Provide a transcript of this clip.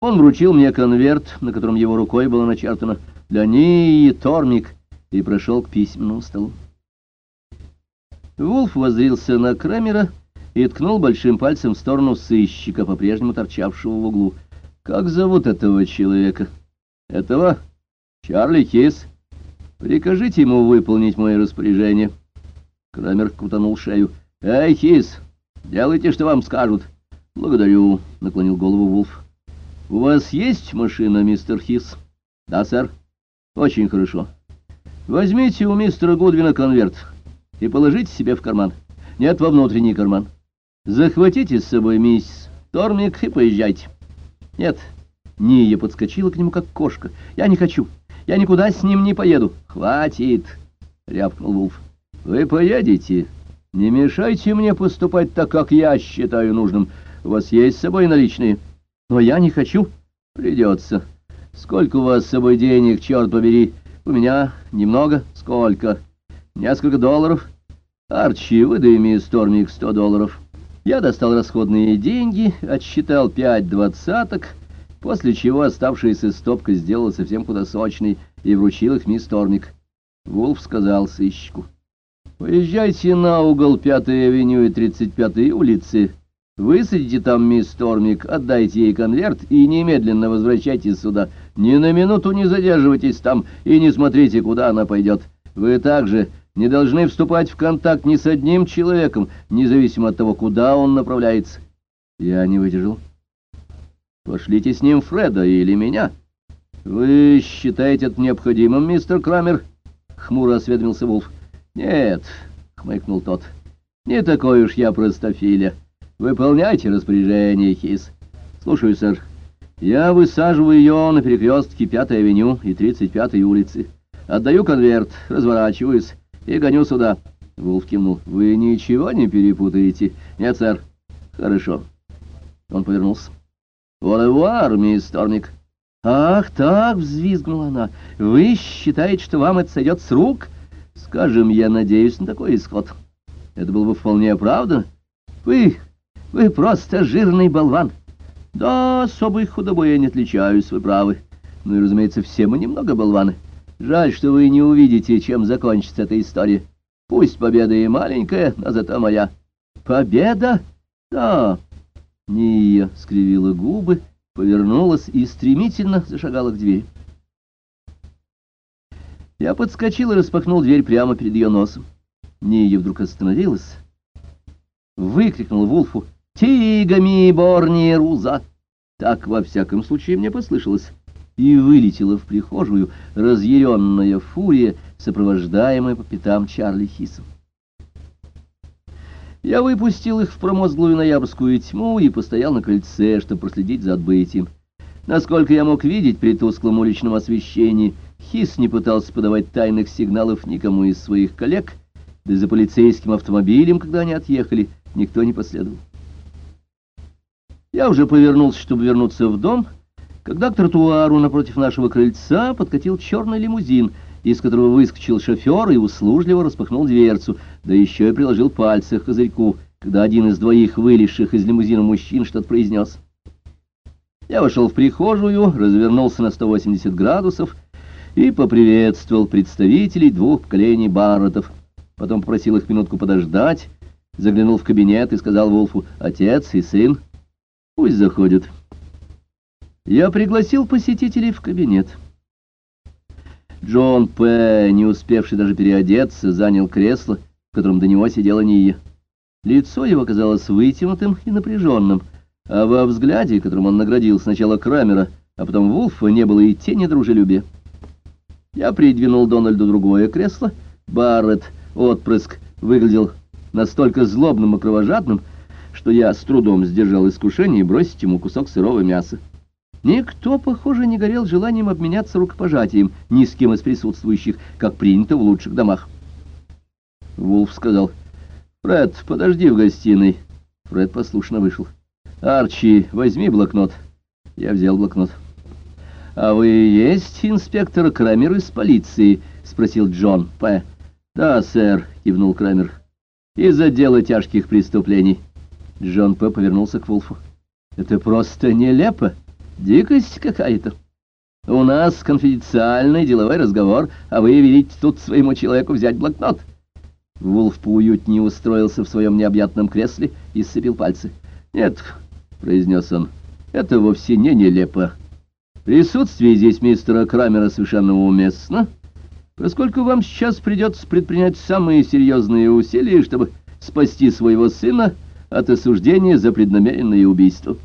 Он вручил мне конверт, на котором его рукой было начертано «Для Нии Тормик» и прошел к письменному столу. Вулф воззрился на Крамера и ткнул большим пальцем в сторону сыщика, по-прежнему торчавшего в углу. «Как зовут этого человека?» «Этого? Чарли Кис. Прикажите ему выполнить мое распоряжение». Крамер крутанул шею. «Эй, Кис, делайте, что вам скажут». «Благодарю», — наклонил голову Вулф. «У вас есть машина, мистер Хис?» «Да, сэр». «Очень хорошо. Возьмите у мистера Гудвина конверт и положите себе в карман. Нет, во внутренний карман. Захватите с собой мисс Тормик и поезжайте». «Нет». Ния подскочила к нему, как кошка. «Я не хочу. Я никуда с ним не поеду». «Хватит!» — рявкнул Вулф. «Вы поедете. Не мешайте мне поступать так, как я считаю нужным. У вас есть с собой наличные?» Но я не хочу. Придется. Сколько у вас с собой денег, черт побери? У меня немного. Сколько? Несколько долларов. Арчи, выдай мне, Стормик, сто долларов. Я достал расходные деньги, отсчитал пять двадцаток, после чего оставшаяся стопка сделала совсем худосочной и вручил их мисс Тормик. Вулф сказал сыщику. «Поезжайте на угол 5-й авеню и 35-й улицы. Высадите там мисс Тормик, отдайте ей конверт и немедленно возвращайтесь сюда. Ни на минуту не задерживайтесь там и не смотрите, куда она пойдет. Вы также не должны вступать в контакт ни с одним человеком, независимо от того, куда он направляется. Я не выдержал. Пошлите с ним Фреда или меня. Вы считаете это необходимым, мистер Крамер? Хмуро осведомился Вулф. Нет, хмыкнул тот. Не такой уж я простофиля. Выполняйте распоряжение, Хис. Слушаю, сэр. Я высаживаю ее на перекрестке 5-й авеню и 35-й улицы. Отдаю конверт, разворачиваюсь и гоню сюда. Вулф кивнул. Вы ничего не перепутаете? Нет, сэр. Хорошо. Он повернулся. «Волевуар, мисс Тормик!» «Ах так!» — взвизгнула она. «Вы считаете, что вам это сойдет с рук?» «Скажем, я надеюсь на такой исход. Это было бы вполне оправданно. Вы вы просто жирный болван. Да, особой худобой я не отличаюсь, вы правы. Ну и, разумеется, все мы немного болваны. Жаль, что вы не увидите, чем закончится эта история. Пусть победа и маленькая, но зато моя. Победа? Да. Ния скривила губы, повернулась и стремительно зашагала к двери. Я подскочил и распахнул дверь прямо перед ее носом. Ния вдруг остановилась, выкрикнула Вулфу «Тигами Борни Руза!» Так, во всяком случае, мне послышалось. И вылетела в прихожую разъяренная фурия, сопровождаемая по пятам Чарли Хисом. Я выпустил их в промозглую ноябрьскую тьму и постоял на кольце, чтобы проследить за отбытием. Насколько я мог видеть при тусклом уличном освещении, Хис не пытался подавать тайных сигналов никому из своих коллег, да и за полицейским автомобилем, когда они отъехали, никто не последовал. Я уже повернулся, чтобы вернуться в дом, когда к тротуару напротив нашего крыльца подкатил черный лимузин, из которого выскочил шофер и услужливо распахнул дверцу, да еще и приложил пальцы к козырьку, когда один из двоих вылезших из лимузина мужчин что-то произнес. Я вошел в прихожую, развернулся на 180 градусов и поприветствовал представителей двух поколений Барреттов. Потом попросил их минутку подождать, заглянул в кабинет и сказал Волфу «Отец и сын». Пусть заходят. Я пригласил посетителей в кабинет. Джон П., не успевший даже переодеться, занял кресло, в котором до него сидела Ния. Лицо его казалось вытянутым и напряженным, а во взгляде, которым он наградил сначала Крамера, а потом Вулфа, не было и тени дружелюбия. Я придвинул Дональду другое кресло. Барретт, отпрыск, выглядел настолько злобным и кровожадным, что я с трудом сдержал искушение бросить ему кусок сырого мяса. Никто, похоже, не горел желанием обменяться рукопожатием ни с кем из присутствующих, как принято в лучших домах. Вулф сказал, «Фред, подожди в гостиной». Фред послушно вышел. «Арчи, возьми блокнот». Я взял блокнот. «А вы есть инспектор Крамер из полиции?» — спросил Джон П. «Да, сэр», — кивнул Крамер. «Из отдела тяжких преступлений». Джон П. повернулся к Вулфу. «Это просто нелепо. Дикость какая-то. У нас конфиденциальный деловой разговор, а вы велите тут своему человеку взять блокнот. Вулф поуютнее устроился в своем необъятном кресле и сцепил пальцы. «Нет», — произнес он, — «это вовсе не нелепо. Присутствие здесь мистера Крамера совершенно уместно, поскольку вам сейчас придется предпринять самые серьезные усилия, чтобы спасти своего сына от осуждения за преднамеренное убийство».